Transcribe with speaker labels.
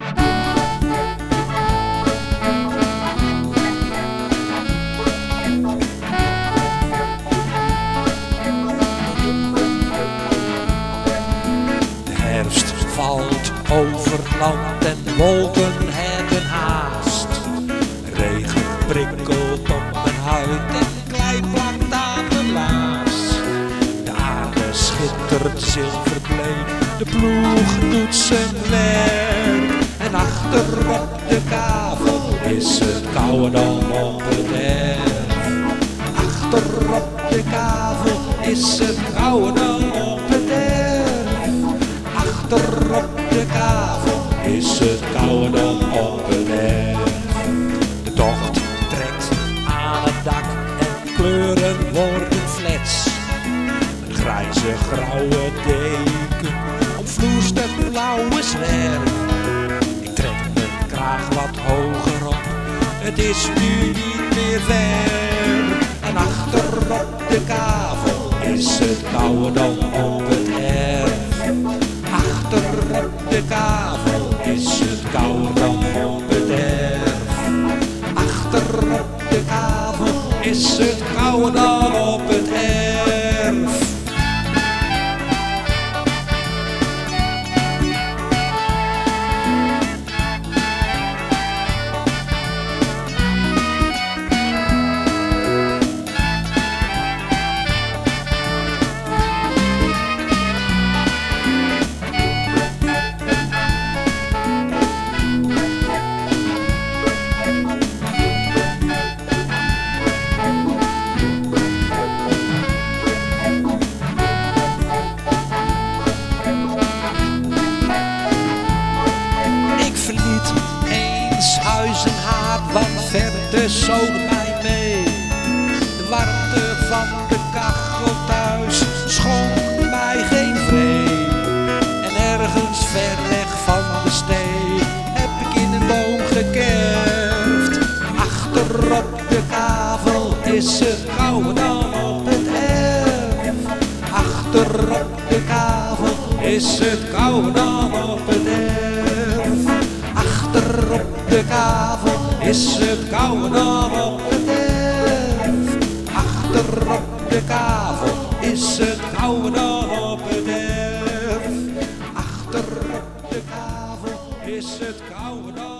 Speaker 1: De herfst valt over land en wolken hebben haast. Regen prikkelt op mijn huid en klei plakt aan mijn laars. De aarde schittert zilverbleek, de ploeg doet zijn werk. Dan op het erf. Achter op de kavel is het koude dan op het erf. Achter op de kavel is het koude dan op het erf. De tocht trekt aan het dak en kleuren worden flats. Een grijze grauwe deken omvloest het blauwe zwerf. Het is nu niet meer ver. En achter op de kavel is het koude dan op het erf. Achter op de kavel is het koude dan op het erf. Achter op de kavel is het koude dan op het. Verder zoog mij mee. De warmte van de kachel thuis schonk mij geen vrede. En ergens ver weg van de stee heb ik in een boom gekerfd. Achter op de kavel is het koude dan op het erf. Achter op de kavel is het koude dan op het erf is het kouder op de derf? Achter op de kavel is het kouder op de derf, Achter op de kavel is het kouder.